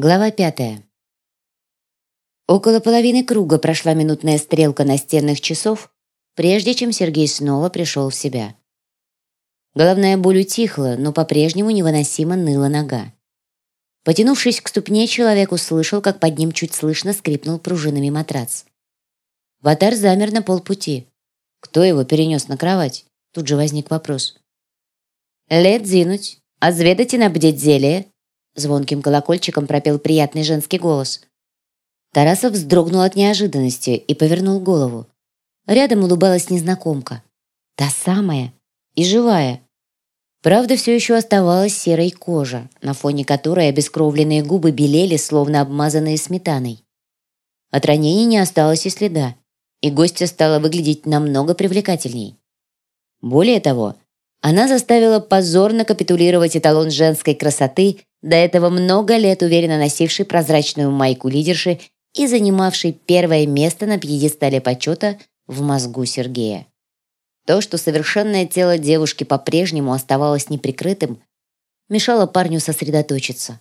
Глава пятая. Около половины круга прошла минутная стрелка настенных часов, прежде чем Сергей снова пришел в себя. Головная боль утихла, но по-прежнему невыносимо ныла нога. Потянувшись к ступне, человек услышал, как под ним чуть слышно скрипнул пружинами матрац. Ватар замер на полпути. Кто его перенес на кровать? Тут же возник вопрос. «Лет зинуть, отзведать и набдеть зелье», Звонким колокольчиком пропел приятный женский голос. Тарасов вздрогнул от неожиданности и повернул голову. Рядом улыбалась незнакомка. Та самая и живая. Правда, все еще оставалась серой кожа, на фоне которой обескровленные губы белели, словно обмазанные сметаной. От ранений не осталось и следа, и гостья стала выглядеть намного привлекательней. Более того, она заставила позорно капитулировать эталон женской красоты до этого много лет уверенно носивший прозрачную майку лидерши и занимавший первое место на пьедестале почета в мозгу Сергея. То, что совершенное тело девушки по-прежнему оставалось неприкрытым, мешало парню сосредоточиться.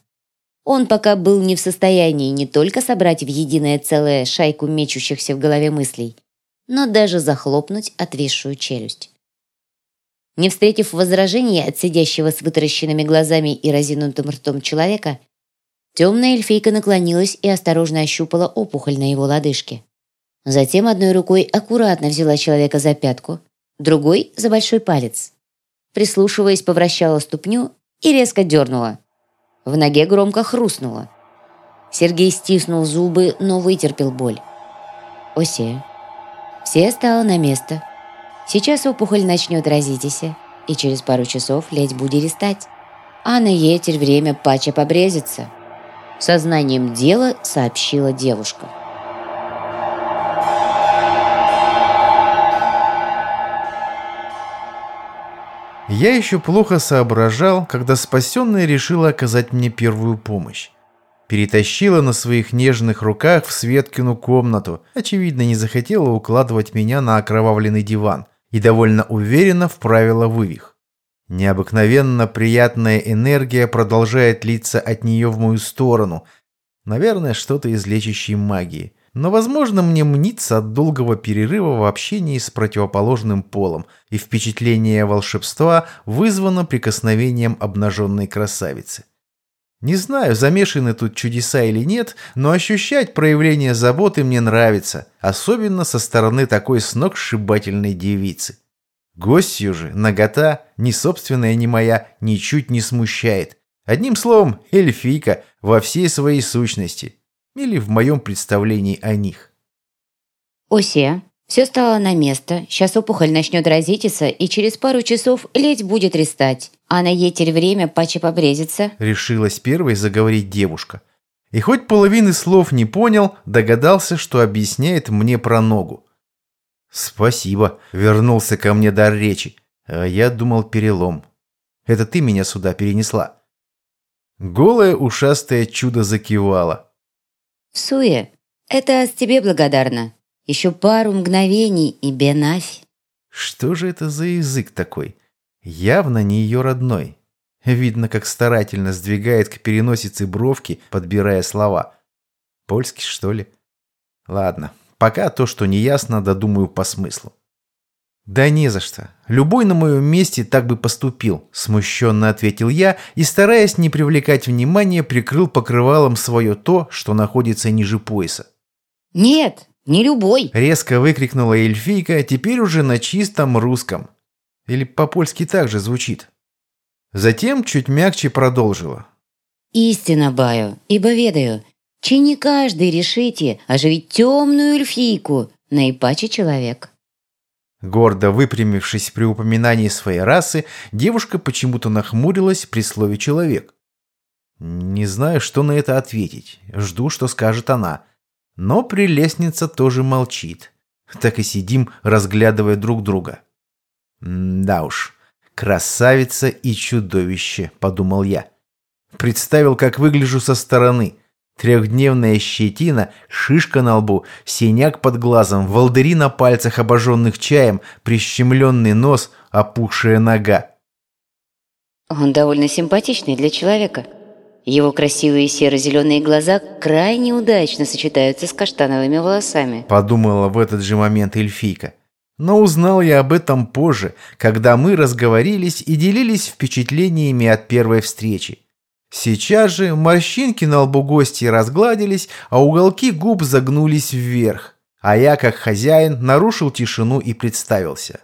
Он пока был не в состоянии не только собрать в единое целое шайку мечущихся в голове мыслей, но даже захлопнуть отвисшую челюсть. Не встретив возражений от сидящего с вытаращенными глазами и разинутым ртом человека, темная эльфийка наклонилась и осторожно ощупала опухоль на его лодыжке. Затем одной рукой аккуратно взяла человека за пятку, другой — за большой палец. Прислушиваясь, повращала ступню и резко дернула. В ноге громко хрустнуло. Сергей стиснул зубы, но вытерпел боль. Осе. Все стало на место — Сейчас опухоль начнет разитись, и через пару часов ледь будет рестать. А на етель время пача побрезится. Сознанием дела сообщила девушка. Я еще плохо соображал, когда спасенная решила оказать мне первую помощь. Перетащила на своих нежных руках в Светкину комнату, очевидно, не захотела укладывать меня на окровавленный диван – и довольно уверенно вправила вывих. Необыкновенно приятная энергия продолжает литься от нее в мою сторону. Наверное, что-то из лечащей магии. Но, возможно, мне мнится от долгого перерыва в общении с противоположным полом, и впечатление волшебства вызвано прикосновением обнаженной красавицы. Не знаю, замешаны тут чудеса или нет, но ощущать проявление заботы мне нравится, особенно со стороны такой сногсшибательной девицы. Гостью же нагота, ни собственная, ни моя, ничуть не смущает. Одним словом, эльфийка во всей своей сущности. Или в моем представлении о них. «Осе, все стало на место, сейчас опухоль начнет разититься, и через пару часов ледь будет рестать. А на етель время паче побрезится. Решилась первой заговорить девушка. И хоть половины слов не понял, догадался, что объясняет мне про ногу. «Спасибо», — вернулся ко мне дар речи. А я думал перелом. Это ты меня сюда перенесла. Голое ушастое чудо закивало. «Суе, это с тебе благодарна. Еще пару мгновений и бенафь. Что же это за язык такой? Явно не ее родной. Видно, как старательно сдвигает к переносице бровки, подбирая слова. Польский, что ли? Ладно, пока то, что не ясно, додумаю по смыслу. «Да не за что. Любой на моем месте так бы поступил», – смущенно ответил я и, стараясь не привлекать внимания, прикрыл покрывалом свое то, что находится ниже пояса. «Нет, не любой!» Резко выкрикнула эльфийка, теперь уже на чистом русском. Или по-польски так же звучит. Затем чуть мягче продолжила. «Истина баю, ибо ведаю, чи не каждый решите оживить темную эльфийку, наипаче человек». Гордо выпрямившись при упоминании своей расы, девушка почему-то нахмурилась при слове «человек». Не знаю, что на это ответить. Жду, что скажет она. Но прелестница тоже молчит. Так и сидим, разглядывая друг друга. «Да уж, красавица и чудовище», — подумал я. Представил, как выгляжу со стороны. Трехдневная щетина, шишка на лбу, синяк под глазом, волдыри на пальцах, обожженных чаем, прищемленный нос, опухшая нога. «Он довольно симпатичный для человека», Его красивые серо-зеленые глаза крайне удачно сочетаются с каштановыми волосами. Подумала в этот же момент эльфийка. Но узнал я об этом позже, когда мы разговорились и делились впечатлениями от первой встречи. Сейчас же морщинки на лбу гостей разгладились, а уголки губ загнулись вверх. А я, как хозяин, нарушил тишину и представился.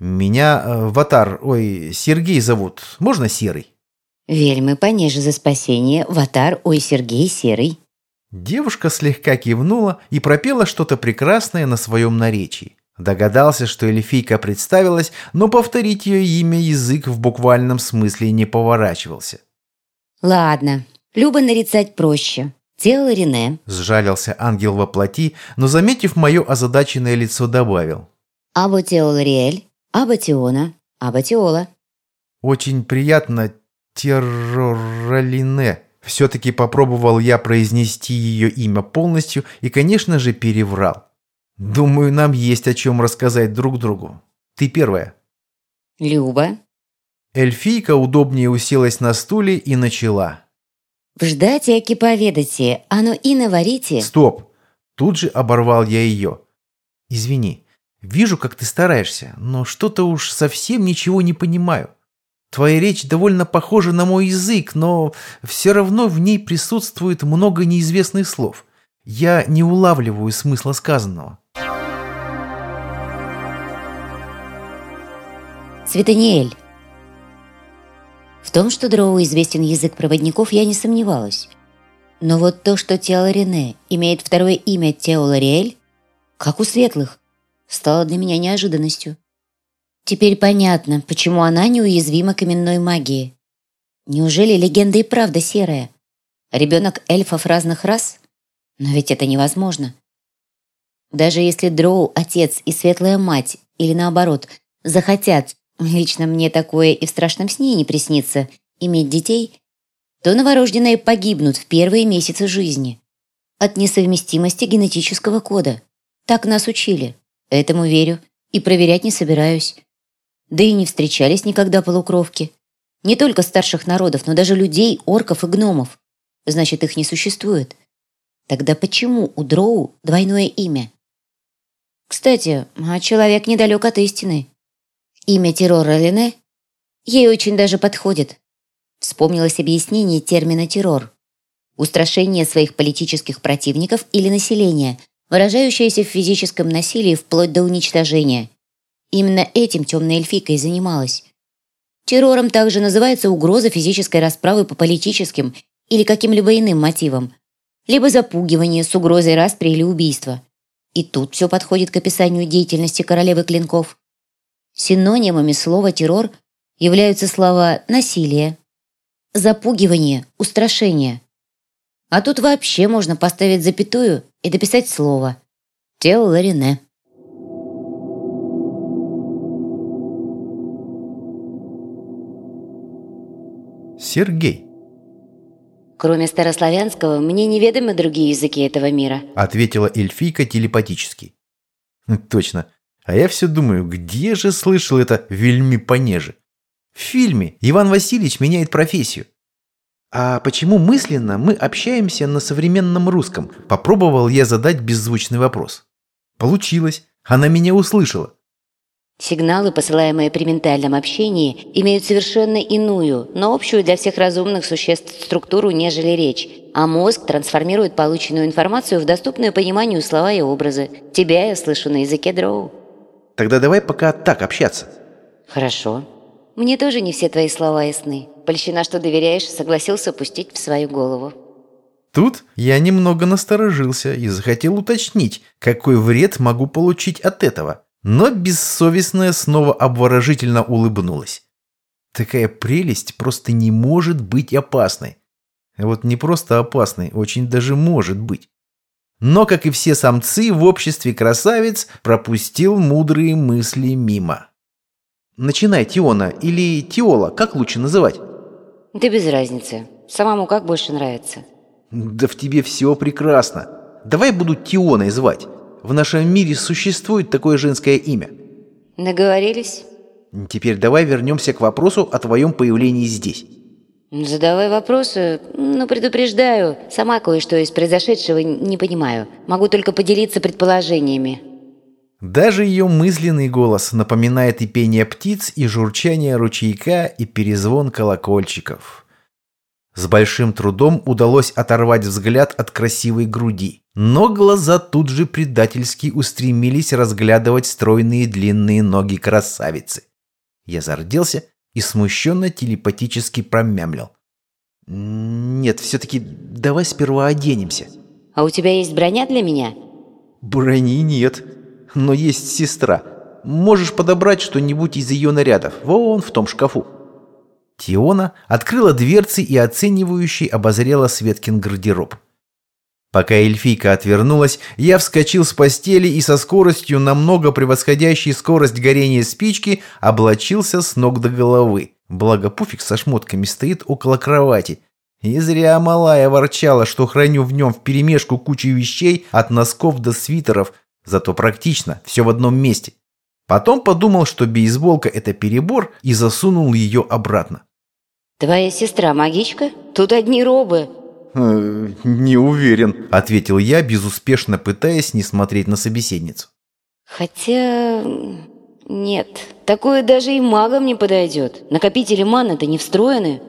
Меня э, Ватар, ой, Сергей зовут. Можно Серый? Вельмы понеже за спасение, Ватар, ой, Сергей Серый. Девушка слегка кивнула и пропела что-то прекрасное на своем наречии. Догадался, что эльфийка представилась, но повторить ее имя язык в буквальном смысле не поворачивался. Ладно, Люба нарицать проще. Тело Рене. Сжалился ангел во плоти, но, заметив мое озадаченное лицо, добавил. Або Теол Риэль, Аба Теона, Аба Теола. Очень приятно, Терроралине. Все-таки попробовал я произнести ее имя полностью и, конечно же, переврал. Думаю, нам есть о чем рассказать друг другу. Ты первая. Люба. Эльфийка удобнее уселась на стуле и начала. «Вждать яки поведайте, оно и наварите». «Стоп!» Тут же оборвал я ее. «Извини, вижу, как ты стараешься, но что-то уж совсем ничего не понимаю. Твоя речь довольно похожа на мой язык, но все равно в ней присутствует много неизвестных слов. Я не улавливаю смысла сказанного. Светаниэль. В том, что Дроу известен язык проводников, я не сомневалась. Но вот то, что Тео Рене имеет второе имя Тео Лориэль, как у светлых, стало для меня неожиданностью. Теперь понятно, почему она неуязвима к именной магии. Неужели легенда и правда серая? Ребенок эльфов разных рас? Но ведь это невозможно. Даже если Дроу – отец и светлая мать, или наоборот, захотят, лично мне такое и в страшном сне не приснится, иметь детей, то новорожденные погибнут в первые месяцы жизни от несовместимости генетического кода. Так нас учили. Этому верю и проверять не собираюсь. Да и не встречались никогда полукровки. Не только старших народов, но даже людей, орков и гномов. Значит, их не существует. Тогда почему у Дроу двойное имя? Кстати, а человек недалек от истины. Имя террора Лене ей очень даже подходит. Вспомнилось объяснение термина «террор». Устрашение своих политических противников или населения, выражающееся в физическом насилии вплоть до уничтожения – Именно этим темная эльфийка и занималась. Террором также называется угроза физической расправы по политическим или каким-либо иным мотивам, либо запугивание с угрозой распри или убийства. И тут все подходит к описанию деятельности королевы клинков. Синонимами слова «террор» являются слова «насилие», «запугивание», «устрашение». А тут вообще можно поставить запятую и дописать слово «Тео Ларине». Сергей. Кроме старославянского, мне неведомы другие языки этого мира. Ответила эльфийка телепатически. Точно. А я все думаю, где же слышал это вельми понеже? В фильме Иван Васильевич меняет профессию. А почему мысленно мы общаемся на современном русском? Попробовал я задать беззвучный вопрос. Получилось. Она меня услышала. Сигналы, посылаемые при ментальном общении, имеют совершенно иную, но общую для всех разумных существ структуру, нежели речь, а мозг трансформирует полученную информацию в доступную пониманию слова и образы. Тебя я слышу на языке дроу. Тогда давай пока так общаться. Хорошо. Мне тоже не все твои слова ясны. Польщина, что доверяешь, согласился пустить в свою голову. Тут я немного насторожился и захотел уточнить, какой вред могу получить от этого. Но бессовестная снова обворожительно улыбнулась. Такая прелесть просто не может быть опасной. А вот не просто опасной, очень даже может быть. Но, как и все самцы в обществе красавиц, пропустил мудрые мысли мимо. Начинай, Тиона, или Тиола, как лучше называть? Да без разницы. Самому как больше нравится. Да в тебе все прекрасно. Давай буду Тионой звать. В нашем мире существует такое женское имя. Договорились? Теперь давай вернемся к вопросу о твоем появлении здесь. Задавай вопросы, но предупреждаю, сама кое-что из произошедшего не понимаю. Могу только поделиться предположениями. Даже ее мысленный голос напоминает и пение птиц, и журчание ручейка, и перезвон колокольчиков. С большим трудом удалось оторвать взгляд от красивой груди, но глаза тут же предательски устремились разглядывать стройные длинные ноги красавицы. Я зарделся и смущенно телепатически промямлил. «Нет, все-таки давай сперва оденемся». «А у тебя есть броня для меня?» «Брони нет, но есть сестра. Можешь подобрать что-нибудь из ее нарядов, вон в том шкафу». Тиона открыла дверцы и оценивающий обозрела Светкин гардероб. Пока эльфийка отвернулась, я вскочил с постели и со скоростью, намного превосходящей скорость горения спички, облачился с ног до головы. Благо пуфик со шмотками стоит около кровати. И зря малая ворчала, что храню в нем вперемешку кучу вещей от носков до свитеров, зато практично, все в одном месте. Потом подумал, что бейсболка – это перебор, и засунул ее обратно. «Твоя сестра магичка? Тут одни робы», Э, «Не уверен», — ответил я, безуспешно пытаясь не смотреть на собеседницу. «Хотя... нет, такое даже и магам не подойдет. Накопители маны-то не встроены».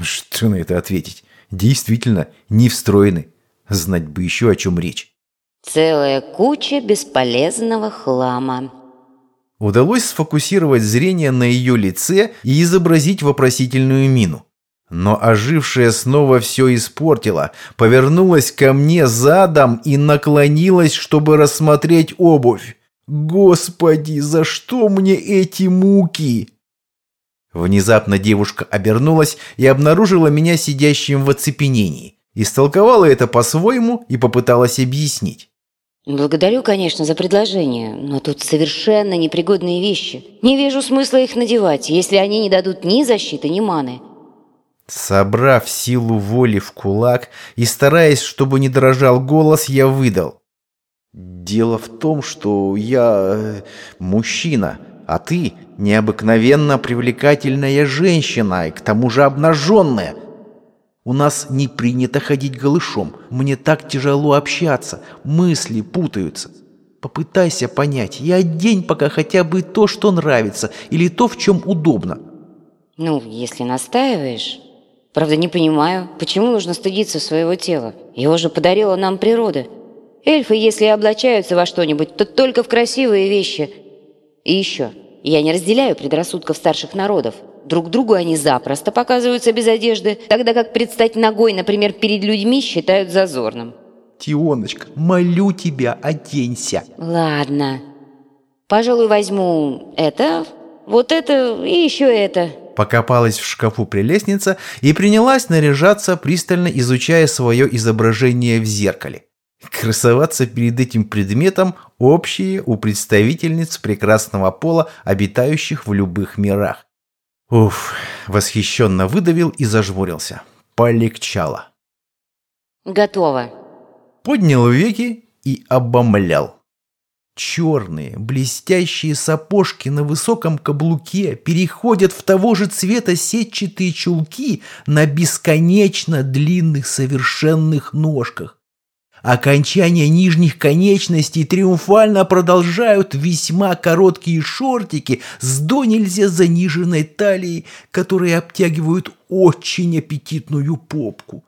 Что на это ответить? Действительно, не встроены. Знать бы еще, о чем речь. Целая куча бесполезного хлама. Удалось сфокусировать зрение на ее лице и изобразить вопросительную мину. Но ожившая снова все испортила, повернулась ко мне задом и наклонилась, чтобы рассмотреть обувь. Господи, за что мне эти муки? Внезапно девушка обернулась и обнаружила меня сидящим в оцепенении. Истолковала это по-своему и попыталась объяснить. Благодарю, конечно, за предложение, но тут совершенно непригодные вещи. Не вижу смысла их надевать, если они не дадут ни защиты, ни маны. Собрав силу воли в кулак и стараясь, чтобы не дрожал голос, я выдал. «Дело в том, что я э, мужчина, а ты необыкновенно привлекательная женщина и к тому же обнаженная. У нас не принято ходить голышом, мне так тяжело общаться, мысли путаются. Попытайся понять и одень пока хотя бы то, что нравится, или то, в чем удобно». «Ну, если настаиваешь...» Правда, не понимаю, почему нужно стыдиться своего тела? Его же подарила нам природа. Эльфы, если и облачаются во что-нибудь, то только в красивые вещи. И еще, я не разделяю предрассудков старших народов. Друг другу они запросто показываются без одежды, тогда как предстать ногой, например, перед людьми считают зазорным. Тионочка, молю тебя, оденься. Ладно. Пожалуй, возьму это, вот это и еще это покопалась в шкафу при лестнице и принялась наряжаться, пристально изучая свое изображение в зеркале. Красоваться перед этим предметом общие у представительниц прекрасного пола, обитающих в любых мирах. Уф, восхищенно выдавил и зажмурился. Полегчало. Готово. Поднял веки и обомлял. Черные, блестящие сапожки на высоком каблуке переходят в того же цвета сетчатые чулки на бесконечно длинных совершенных ножках. Окончания нижних конечностей триумфально продолжают весьма короткие шортики с до нельзя заниженной талией, которые обтягивают очень аппетитную попку.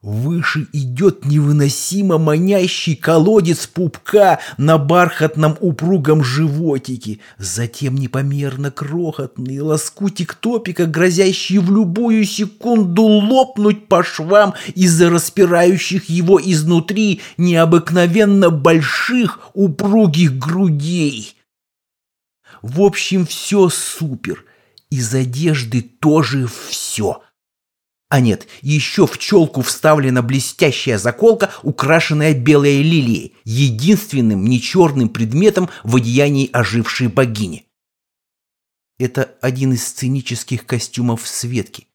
Выше идет невыносимо манящий колодец пупка на бархатном упругом животике, затем непомерно крохотный лоскутик топика, грозящий в любую секунду лопнуть по швам из-за распирающих его изнутри необыкновенно больших упругих грудей. В общем, все супер. Из одежды тоже все. А нет, еще в челку вставлена блестящая заколка, украшенная белой лилией, единственным нечерным предметом в одеянии ожившей богини. Это один из сценических костюмов Светки.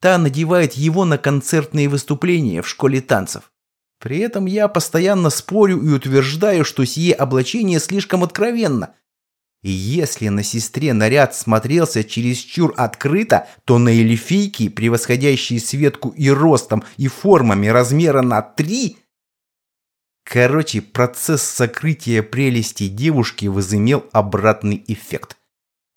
Та надевает его на концертные выступления в школе танцев. При этом я постоянно спорю и утверждаю, что сие облачение слишком откровенно. И если на сестре наряд смотрелся чересчур открыто, то на эльфийке, превосходящей Светку и ростом, и формами размера на три... Короче, процесс сокрытия прелести девушки возымел обратный эффект.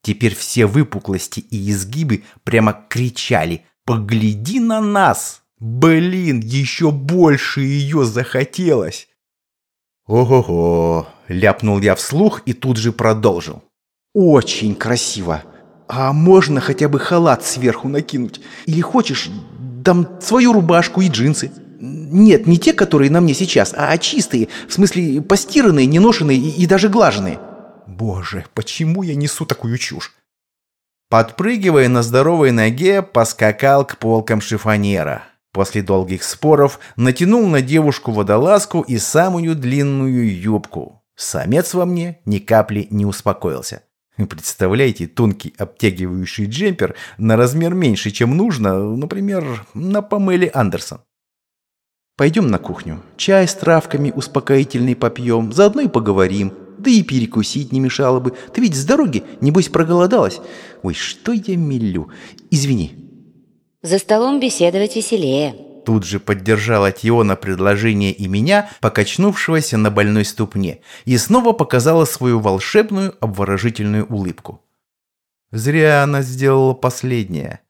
Теперь все выпуклости и изгибы прямо кричали «Погляди на нас!» Блин, еще больше ее захотелось. «Ого-го!» – ляпнул я вслух и тут же продолжил. «Очень красиво! А можно хотя бы халат сверху накинуть? Или хочешь, дам свою рубашку и джинсы? Нет, не те, которые на мне сейчас, а чистые, в смысле постиранные, неношенные и, и даже глаженные». Боже, почему я несу такую чушь? Подпрыгивая на здоровой ноге, поскакал к полкам шифонера. После долгих споров натянул на девушку водолазку и самую длинную юбку. Самец во мне ни капли не успокоился. Представляете, тонкий обтягивающий джемпер на размер меньше, чем нужно, например, на Памеле Андерсон. Пойдем на кухню. Чай с травками успокоительный попьем, заодно и поговорим. Да и перекусить не мешало бы. Ты ведь с дороги, небось, проголодалась. Ой, что я мелю. Извини, за столом беседовать веселее. Тут же поддержала Тиона предложение и меня, покачнувшегося на больной ступне, и снова показала свою волшебную обворожительную улыбку. Зря она сделала последнее,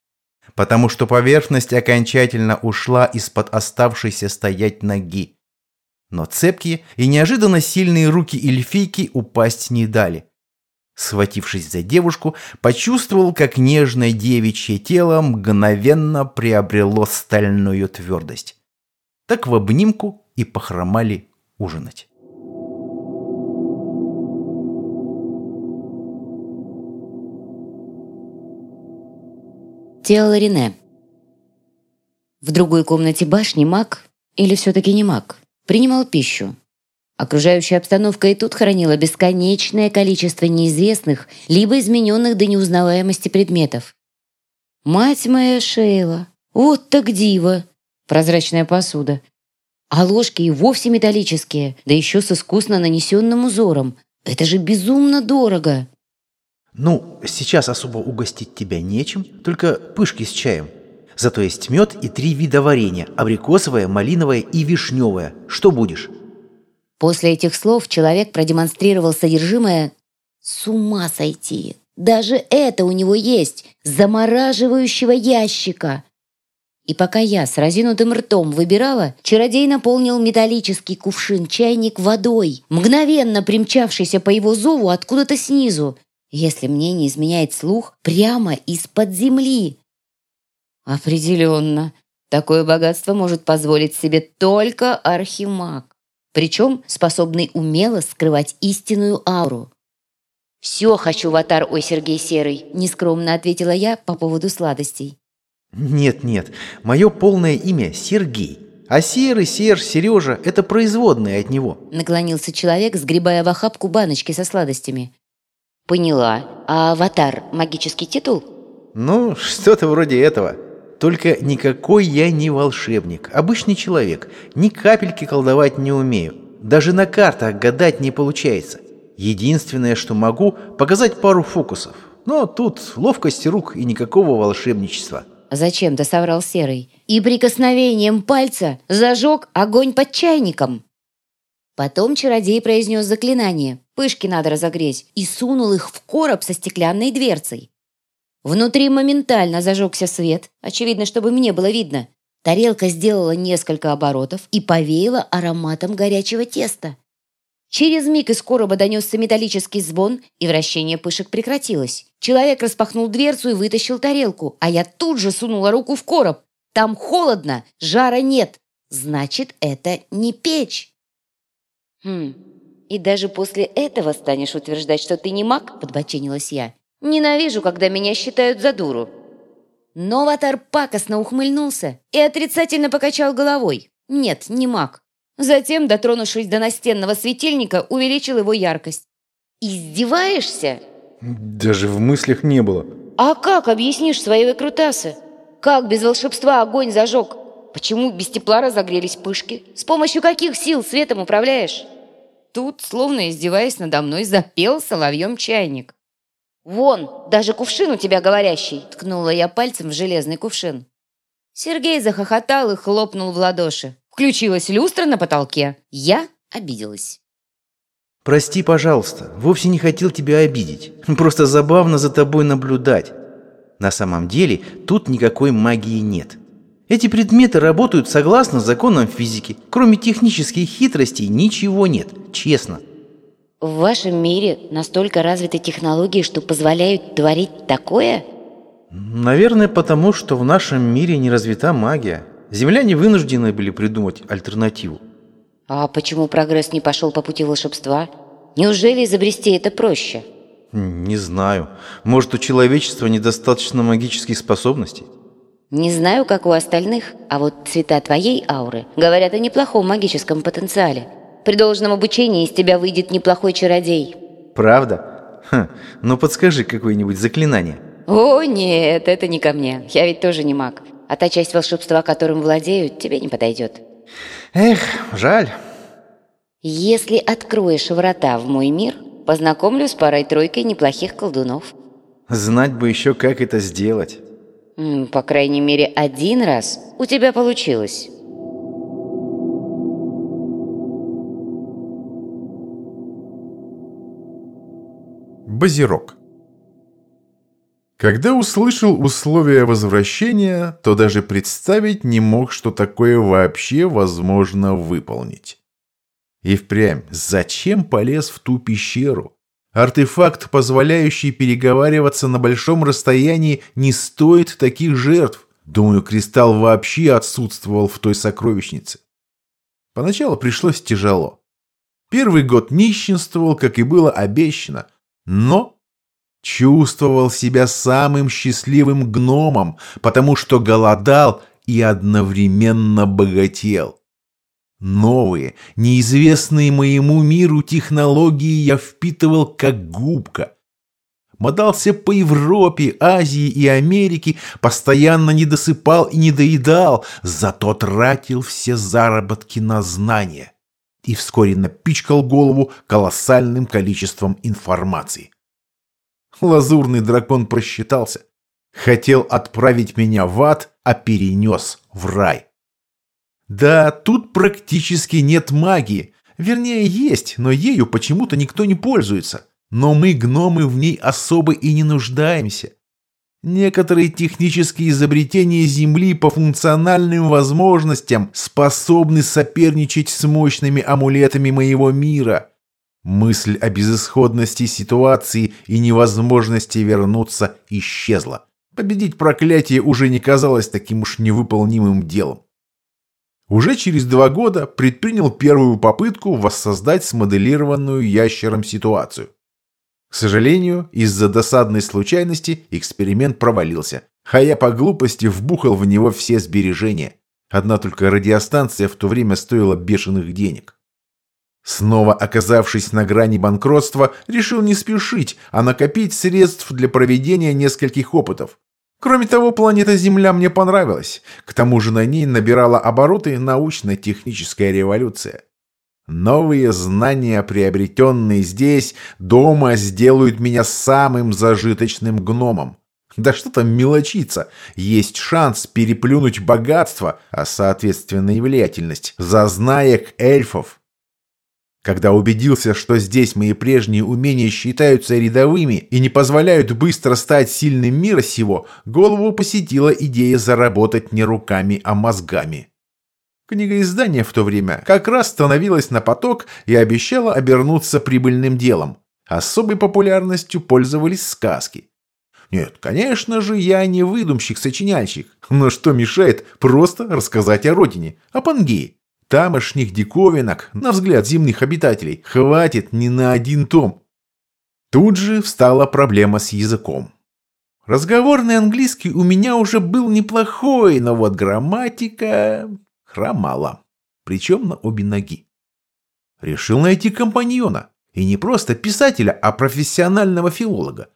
потому что поверхность окончательно ушла из-под оставшейся стоять ноги. Но цепкие и неожиданно сильные руки эльфийки упасть не дали. Схватившись за девушку, почувствовал, как нежное девичье тело мгновенно приобрело стальную твердость. Так в обнимку и похромали ужинать. Тело Рене. В другой комнате башни маг, или все-таки не маг, принимал пищу, Окружающая обстановка и тут хранила бесконечное количество неизвестных, либо измененных до неузнаваемости предметов. «Мать моя Шейла! Вот так диво!» Прозрачная посуда. А ложки и вовсе металлические, да еще с искусно нанесенным узором. Это же безумно дорого!» «Ну, сейчас особо угостить тебя нечем, только пышки с чаем. Зато есть мед и три вида варенья – абрикосовое, малиновое и вишневое. Что будешь?» После этих слов человек продемонстрировал содержимое «С ума сойти! Даже это у него есть! Замораживающего ящика!» И пока я с разинутым ртом выбирала, чародей наполнил металлический кувшин-чайник водой, мгновенно примчавшийся по его зову откуда-то снизу, если мне не изменяет слух, прямо из-под земли. Определенно, такое богатство может позволить себе только архимаг причем способный умело скрывать истинную ауру. «Все хочу в Атар, ой, Сергей Серый», – нескромно ответила я по поводу сладостей. «Нет-нет, мое полное имя Сергей, а Серый, Серж, Сережа – это производные от него», – наклонился человек, сгребая в охапку баночки со сладостями. «Поняла. А аватар – магический титул?» «Ну, что-то вроде этого». Только никакой я не волшебник, обычный человек. Ни капельки колдовать не умею. Даже на картах гадать не получается. Единственное, что могу, показать пару фокусов. Но тут ловкости рук и никакого волшебничества. Зачем-то соврал Серый. И прикосновением пальца зажег огонь под чайником. Потом чародей произнес заклинание. Пышки надо разогреть. И сунул их в короб со стеклянной дверцей. Внутри моментально зажегся свет, очевидно, чтобы мне было видно. Тарелка сделала несколько оборотов и повеяла ароматом горячего теста. Через миг из короба донесся металлический звон, и вращение пышек прекратилось. Человек распахнул дверцу и вытащил тарелку, а я тут же сунула руку в короб. Там холодно, жара нет. Значит, это не печь. Хм, и даже после этого станешь утверждать, что ты не маг, подбоченилась я. Ненавижу, когда меня считают за дуру». Но Ватар пакостно ухмыльнулся и отрицательно покачал головой. Нет, не маг. Затем, дотронувшись до настенного светильника, увеличил его яркость. «Издеваешься?» Даже в мыслях не было. «А как объяснишь свои выкрутасы? Как без волшебства огонь зажег? Почему без тепла разогрелись пышки? С помощью каких сил светом управляешь?» тут, словно издеваясь надо мной, запел соловьем чайник. «Вон, даже кувшин у тебя говорящий!» – ткнула я пальцем в железный кувшин. Сергей захохотал и хлопнул в ладоши. Включилась люстра на потолке. Я обиделась. «Прости, пожалуйста, вовсе не хотел тебя обидеть. Просто забавно за тобой наблюдать. На самом деле тут никакой магии нет. Эти предметы работают согласно законам физики. Кроме технических хитростей ничего нет, честно». В вашем мире настолько развиты технологии, что позволяют творить такое? Наверное, потому что в нашем мире не развита магия. Земляне вынуждены были придумать альтернативу. А почему прогресс не пошел по пути волшебства? Неужели изобрести это проще? Не знаю. Может, у человечества недостаточно магических способностей? Не знаю, как у остальных, а вот цвета твоей ауры говорят о неплохом магическом потенциале. При должном обучении из тебя выйдет неплохой чародей. Правда? Ха, ну подскажи какое-нибудь заклинание. О, нет, это не ко мне. Я ведь тоже не маг. А та часть волшебства, которым владеют, тебе не подойдет. Эх, жаль. Если откроешь врата в мой мир, познакомлю с парой-тройкой неплохих колдунов. Знать бы еще, как это сделать. По крайней мере, один раз у тебя получилось. Базирок. Когда услышал условия возвращения, то даже представить не мог, что такое вообще возможно выполнить. И впрямь, зачем полез в ту пещеру? Артефакт, позволяющий переговариваться на большом расстоянии, не стоит таких жертв. Думаю, кристалл вообще отсутствовал в той сокровищнице. Поначалу пришлось тяжело. Первый год нищенствовал, как и было обещано, но чувствовал себя самым счастливым гномом, потому что голодал и одновременно богател. Новые, неизвестные моему миру технологии я впитывал как губка. Мотался по Европе, Азии и Америке, постоянно не досыпал и не доедал, зато тратил все заработки на знания. И вскоре напичкал голову колоссальным количеством информации. Лазурный дракон просчитался. Хотел отправить меня в ад, а перенес в рай. Да, тут практически нет магии. Вернее, есть, но ею почему-то никто не пользуется. Но мы, гномы, в ней особо и не нуждаемся. Некоторые технические изобретения Земли по функциональным возможностям способны соперничать с мощными амулетами моего мира. Мысль о безысходности ситуации и невозможности вернуться исчезла. Победить проклятие уже не казалось таким уж невыполнимым делом. Уже через два года предпринял первую попытку воссоздать смоделированную ящером ситуацию. К сожалению, из-за досадной случайности эксперимент провалился, а я по глупости вбухал в него все сбережения. Одна только радиостанция в то время стоила бешеных денег. Снова оказавшись на грани банкротства, решил не спешить, а накопить средств для проведения нескольких опытов. Кроме того, планета Земля мне понравилась. К тому же на ней набирала обороты научно-техническая революция. Новые знания, приобретенные здесь, дома, сделают меня самым зажиточным гномом. Да что там мелочиться, есть шанс переплюнуть богатство, а соответственно и влиятельность, зазнаек эльфов. Когда убедился, что здесь мои прежние умения считаются рядовыми и не позволяют быстро стать сильным мира сего, голову посетила идея заработать не руками, а мозгами. Книгоиздание в то время как раз становилось на поток и обещало обернуться прибыльным делом. Особой популярностью пользовались сказки. Нет, конечно же, я не выдумщик-сочиняльщик, но что мешает просто рассказать о родине, о Пангее. Тамошних диковинок, на взгляд земных обитателей, хватит не на один том. Тут же встала проблема с языком. Разговорный английский у меня уже был неплохой, но вот грамматика хромала. Причем на обе ноги. Решил найти компаньона. И не просто писателя, а профессионального филолога.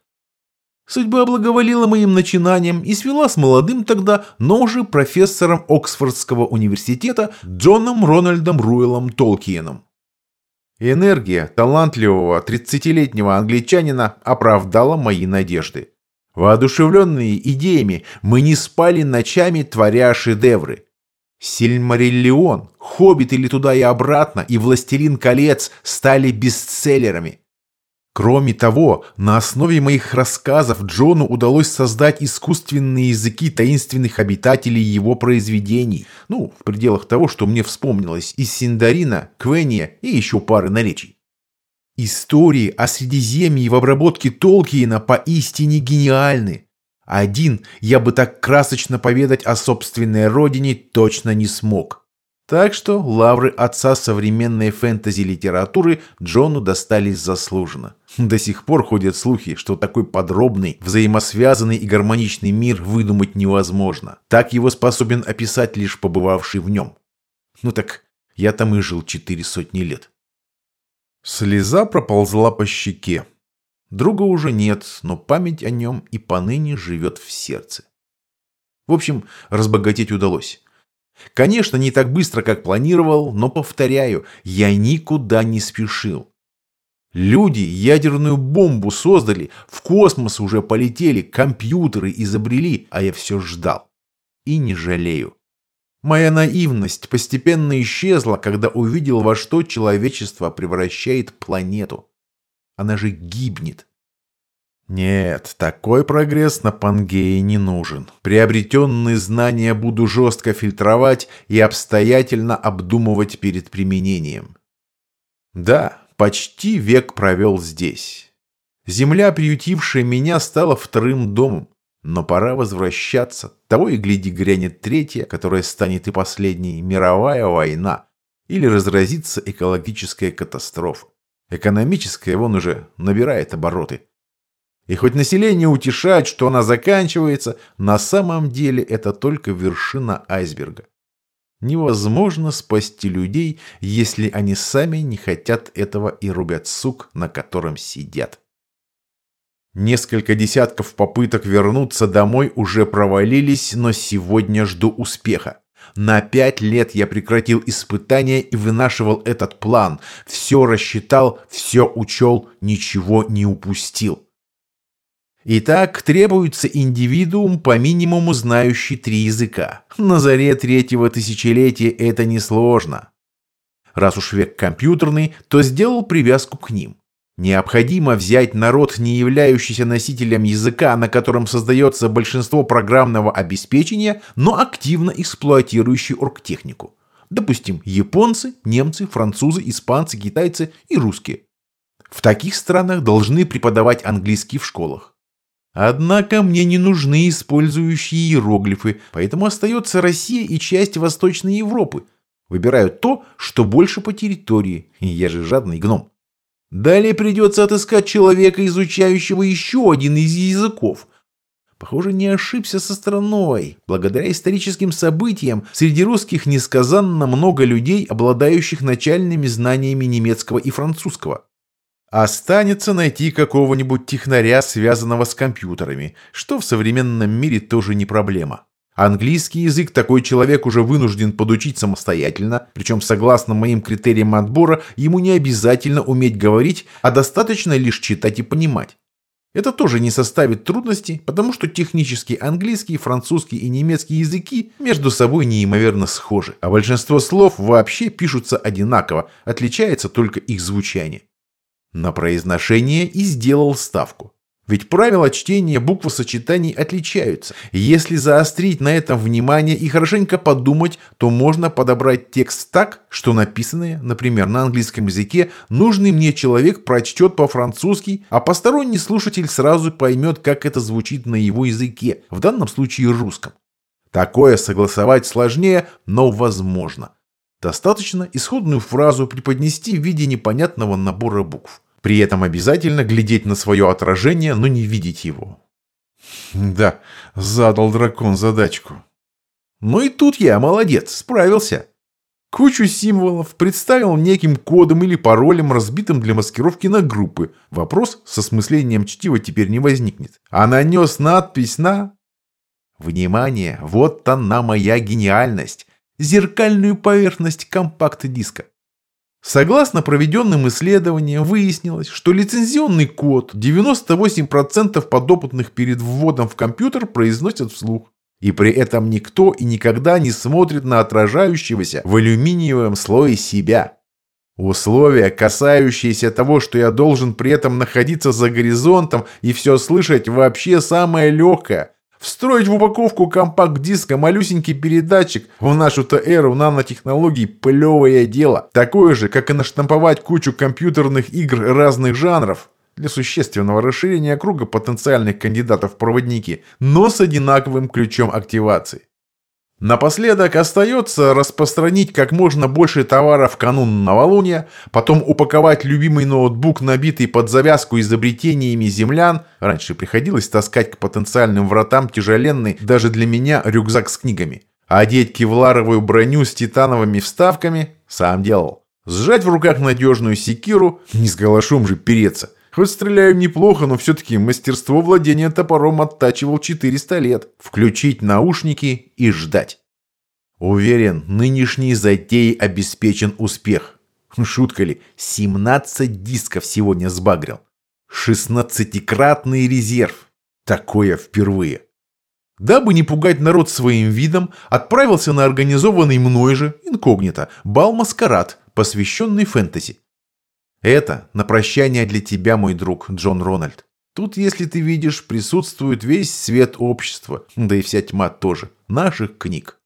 Судьба благоволила моим начинаниям и свела с молодым тогда, но уже профессором Оксфордского университета Джоном Рональдом Руэлом Толкиеном. Энергия талантливого 30-летнего англичанина оправдала мои надежды. Воодушевленные идеями, мы не спали ночами, творя шедевры. Сильмариллион, Хоббит или туда и обратно и Властелин колец стали бестселлерами. Кроме того, на основе моих рассказов Джону удалось создать искусственные языки таинственных обитателей его произведений. Ну, в пределах того, что мне вспомнилось из Синдарина, Квения и еще пары наречий. Истории о Средиземье в обработке Толкиена поистине гениальны. Один я бы так красочно поведать о собственной родине точно не смог. Так что лавры отца современной фэнтези-литературы Джону достались заслуженно. До сих пор ходят слухи, что такой подробный, взаимосвязанный и гармоничный мир выдумать невозможно. Так его способен описать лишь побывавший в нем. Ну так я там и жил четыре сотни лет. Слеза проползла по щеке. Друга уже нет, но память о нем и поныне живет в сердце. В общем, разбогатеть удалось. Конечно, не так быстро, как планировал, но, повторяю, я никуда не спешил. Люди ядерную бомбу создали, в космос уже полетели, компьютеры изобрели, а я все ждал. И не жалею. Моя наивность постепенно исчезла, когда увидел, во что человечество превращает планету. Она же гибнет. Нет, такой прогресс на Пангее не нужен. Приобретенные знания буду жестко фильтровать и обстоятельно обдумывать перед применением. Да, почти век провел здесь. Земля, приютившая меня, стала вторым домом. Но пора возвращаться. Того и гляди грянет третья, которая станет и последней, мировая война. Или разразится экологическая катастрофа. Экономическая вон уже набирает обороты. И хоть население утешает, что она заканчивается, на самом деле это только вершина айсберга. Невозможно спасти людей, если они сами не хотят этого и рубят сук, на котором сидят. Несколько десятков попыток вернуться домой уже провалились, но сегодня жду успеха. На пять лет я прекратил испытания и вынашивал этот план. Все рассчитал, все учел, ничего не упустил. Итак, требуется индивидуум, по минимуму знающий три языка. На заре третьего тысячелетия это несложно. Раз уж век компьютерный, то сделал привязку к ним. Необходимо взять народ, не являющийся носителем языка, на котором создается большинство программного обеспечения, но активно эксплуатирующий оргтехнику. Допустим, японцы, немцы, французы, испанцы, китайцы и русские. В таких странах должны преподавать английский в школах. Однако мне не нужны использующие иероглифы, поэтому остается Россия и часть Восточной Европы. Выбираю то, что больше по территории. Я же жадный гном. Далее придется отыскать человека, изучающего еще один из языков. Похоже, не ошибся со страной. Благодаря историческим событиям среди русских несказанно много людей, обладающих начальными знаниями немецкого и французского. Останется найти какого-нибудь технаря, связанного с компьютерами, что в современном мире тоже не проблема. Английский язык такой человек уже вынужден подучить самостоятельно, причем согласно моим критериям отбора, ему не обязательно уметь говорить, а достаточно лишь читать и понимать. Это тоже не составит трудностей, потому что технический английский, французский и немецкий языки между собой неимоверно схожи, а большинство слов вообще пишутся одинаково, отличается только их звучание. На произношение и сделал ставку. Ведь правила чтения буквосочетаний отличаются. Если заострить на этом внимание и хорошенько подумать, то можно подобрать текст так, что написанное, например, на английском языке, нужный мне человек прочтет по-французски, а посторонний слушатель сразу поймет, как это звучит на его языке, в данном случае русском. Такое согласовать сложнее, но возможно. Достаточно исходную фразу преподнести в виде непонятного набора букв. При этом обязательно глядеть на свое отражение, но не видеть его. Да, задал дракон задачку. Ну и тут я молодец, справился. Кучу символов представил неким кодом или паролем, разбитым для маскировки на группы. Вопрос с осмыслением чтива теперь не возникнет. А нанес надпись на... Внимание, вот она моя гениальность. Зеркальную поверхность компакт-диска. Согласно проведенным исследованиям, выяснилось, что лицензионный код 98% подопытных перед вводом в компьютер произносят вслух. И при этом никто и никогда не смотрит на отражающегося в алюминиевом слое себя. Условия, касающиеся того, что я должен при этом находиться за горизонтом и все слышать, вообще самое легкое. Встроить в упаковку компакт-диска малюсенький передатчик в нашу-то эру нанотехнологий – плевое дело. Такое же, как и наштамповать кучу компьютерных игр разных жанров для существенного расширения круга потенциальных кандидатов в проводники, но с одинаковым ключом активации. Напоследок остается распространить как можно больше товаров в канун новолуния, потом упаковать любимый ноутбук, набитый под завязку изобретениями землян. Раньше приходилось таскать к потенциальным вратам тяжеленный, даже для меня, рюкзак с книгами. одеть кевларовую броню с титановыми вставками сам делал. Сжать в руках надежную секиру, не с галашом же переться. Хоть стреляю неплохо, но все-таки мастерство владения топором оттачивал 400 лет. Включить наушники и ждать. Уверен, нынешний затей обеспечен успех. Шутка ли, 17 дисков сегодня сбагрил. 16-кратный резерв. Такое впервые. Дабы не пугать народ своим видом, отправился на организованный мной же, инкогнито, бал-маскарад, посвященный фэнтези. Это на прощание для тебя, мой друг Джон Рональд. Тут, если ты видишь, присутствует весь свет общества, да и вся тьма тоже, наших книг.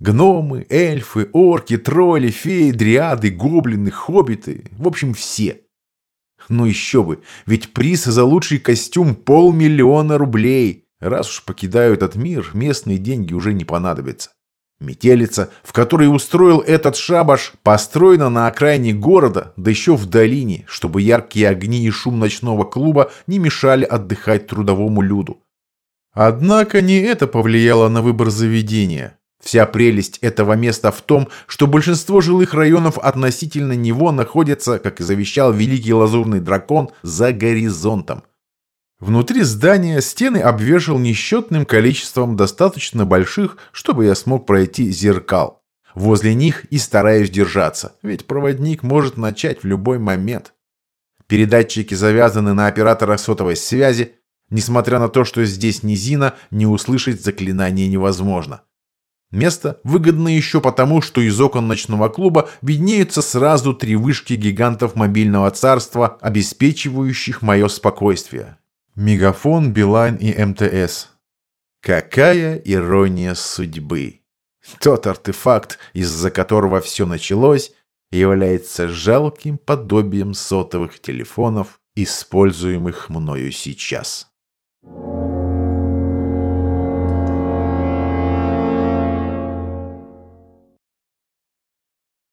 Гномы, эльфы, орки, тролли, феи, дриады, гоблины, хоббиты, в общем, все. Ну еще бы, ведь приз за лучший костюм полмиллиона рублей. Раз уж покидаю этот мир, местные деньги уже не понадобятся. Метелица, в которой устроил этот шабаш, построена на окраине города, да еще в долине, чтобы яркие огни и шум ночного клуба не мешали отдыхать трудовому люду. Однако не это повлияло на выбор заведения. Вся прелесть этого места в том, что большинство жилых районов относительно него находятся, как и завещал великий лазурный дракон, за горизонтом. Внутри здания стены обвешал несчетным количеством достаточно больших, чтобы я смог пройти зеркал. Возле них и стараюсь держаться, ведь проводник может начать в любой момент. Передатчики завязаны на операторах сотовой связи. Несмотря на то, что здесь низина, не услышать заклинание невозможно. Место выгодно еще потому, что из окон ночного клуба виднеются сразу три вышки гигантов мобильного царства, обеспечивающих мое спокойствие. Мегафон, Билайн и МТС. Какая ирония судьбы! Тот артефакт, из-за которого все началось, является жалким подобием сотовых телефонов, используемых мною сейчас.